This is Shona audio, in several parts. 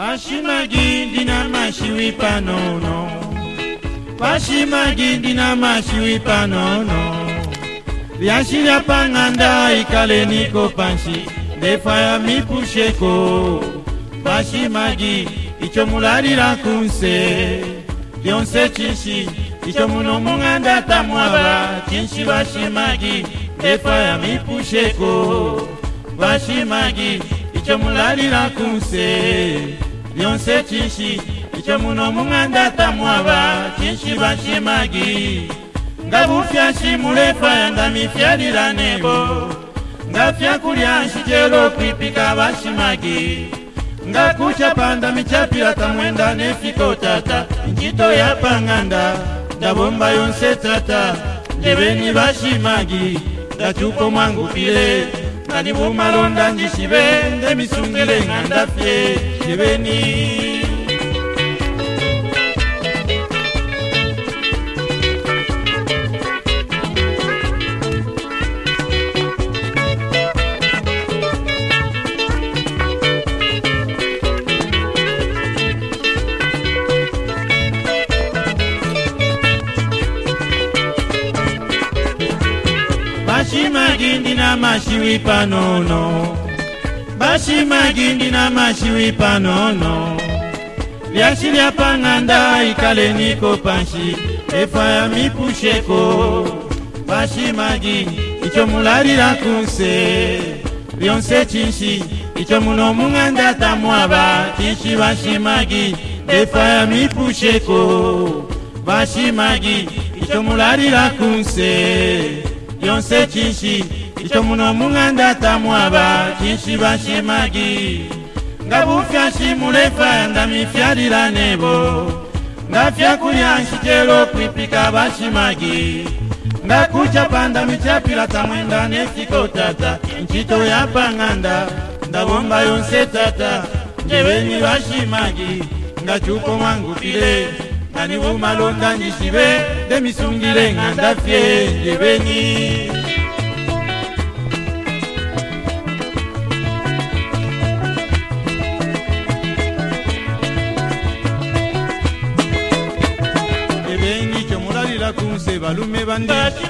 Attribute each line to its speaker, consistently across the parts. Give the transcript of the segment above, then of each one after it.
Speaker 1: pashimagi ndina mashiwi panono viashi lya panganda ikaleni kopanshi ndefa ya mipusheko pashimagi icho mulalila kunse lyonse cinshi icho muno munganda tamwava cinshi vashimagi ndefa ya mipusheko vashimagi icho mulalila kunse yonse cinshi ice muno mumwanda tamwaba cinshi bashimagi nga bufya shimulefa yanga mifyalila nebo nga fya kulya nshicelo kwipika bashimagi nga kucha panda micyapila tamwenda nefiko tata incito yapanganda ndabomba yonse tata ndebeni bashimagi ndacuko mwangupile ani bumalonda njisibe nde misungele nga ndafye yebeni bashimagi ndina mashiwi panono bashimagi ndina mashiwi panono liashi lia panganda ikale niko panshi efa ya mipusheko bashimagi ico mularila kunse lionse cinshi ico muno munganda tamuaba cinshi bashimagi efa ya mipusheko bashimagi ico mularila kunse yonse kinshi ico muno muganda tamwaba kinshi bashemagi nga bufya nshimulefa ndamifyalila nebo nga fyakulya nshijelo kwipika bashimagi nga kuchapa ndamichapila tamwenda nefiko tata nchito yapanganda ndabomba yonse tata njebeni bashimagi nga chuko mwangupile nani wumalonda ndishibe nde misungile nga ndafye njebenyi ebengi kyomulalira kunse balume bandii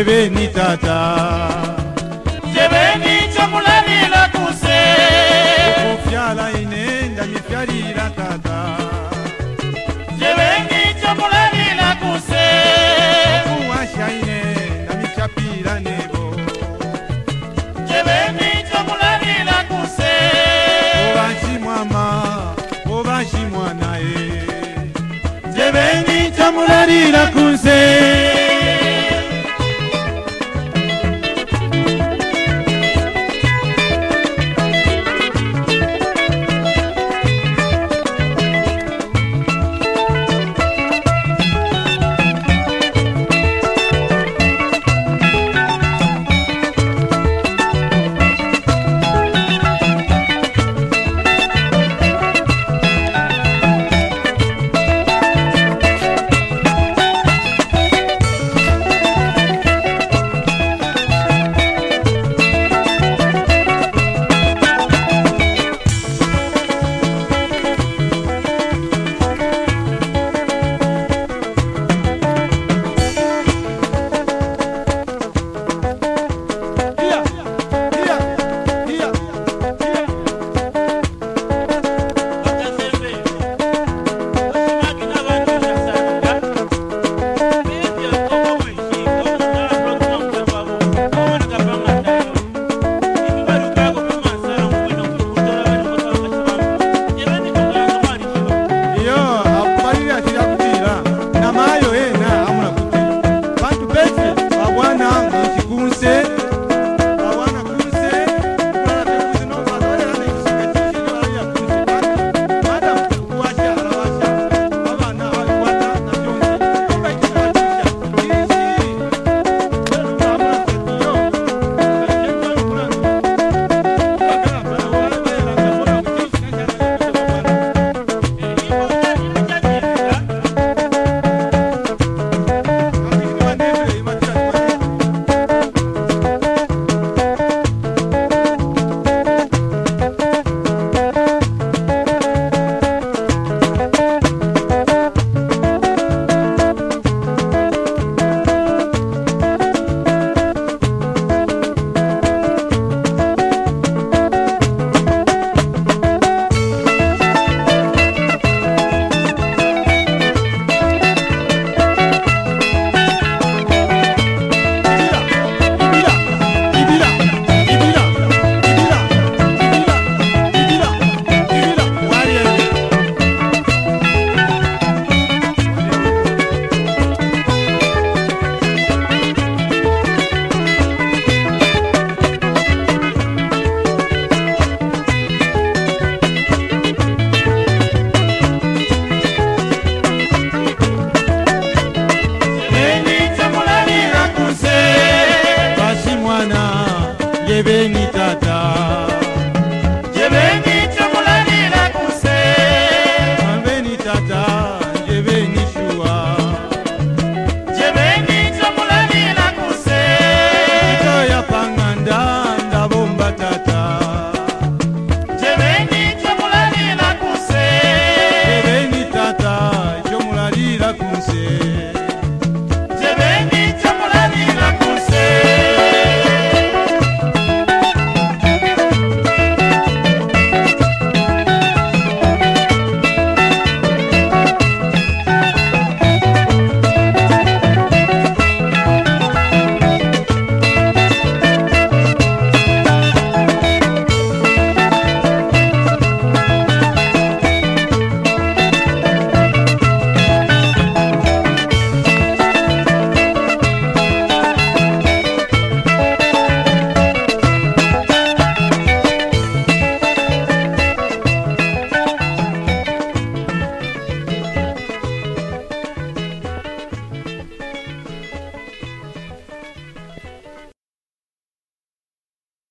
Speaker 1: jebeni tata jebeni chomulalila kuse okufyala inenda mifyalila tata jebeni chomulalila kuse okuwasha inenda mifyapila nebo jebeni chomulalila kuse obashi mwama obashi mwanaye jebeni chomulalila kuse